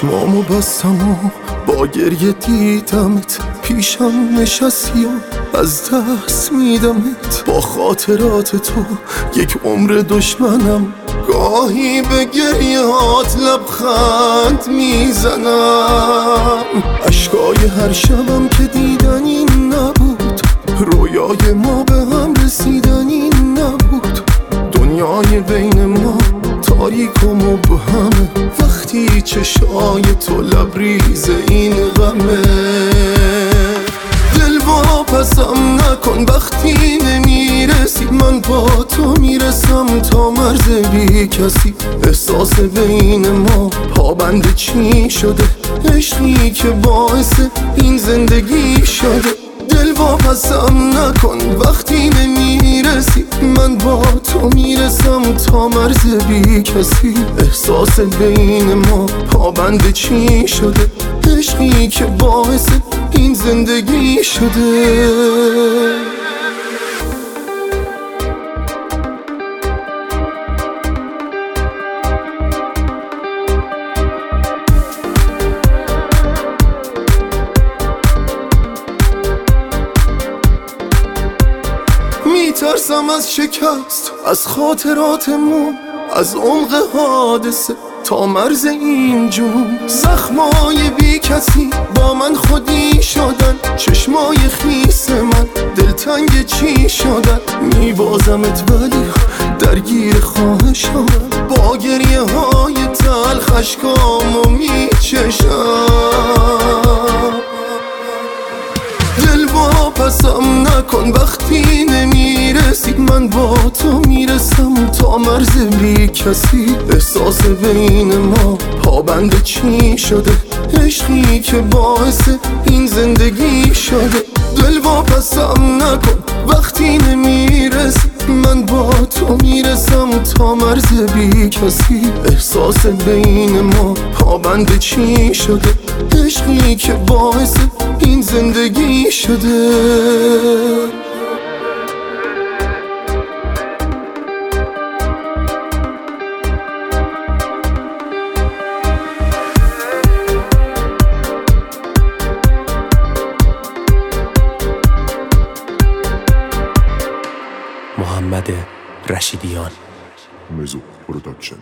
چشمامو بستم و با گریه دیدمت. پیشم نشستی و از دست میدمت. با خاطرات تو یک عمر دشمنم. گاهی به گریهات لبخند می‌زنم. اشکای هر شبم که دیدنی نبود. رویای ما به هم رسیدنی نبود. دنیای بین ما تاریک و مبهمه وقتی چشای تو لبریز این غمه. دل واپسم نکن وقتی نمی‌رسی من با تو می‌رسم تا مرز بی کسی. احساس بین ما پابند چی شده عشقی که باعث این زندگی شده. دل واپسم نکن وقتی نمی‌رسی من با تو می‌رسم تا مرز بی کسی. احساس بین ما پابند چی شده؟ عشقی که باعث این زندگی شده. میترسم از شکست از خاطراتمون از عمق حادثه. تا مرز این جون زخمای بی کسی با من خودی شدن. چشمای خیس من دلتنگ چی شدن؟ میبازمت ولی درگیر خواهشم با گریه های تلخ اشکامو میچشم. واپسم نکن. وقتی نمی‌رسی من با تو می‌رسم. تا مرز بی کسی احساس بین ما پابند چی شده؟ عشقی که باعث این زندگی شده. دل واپسم نکن. وقتی نمی‌رسی من با تو می‌رسم. تا مرز بی کسی احساس بین ما پابند چی شده؟ عشقی که باعث زندگی شده. محمد رشیدیان. مزو پروداکشن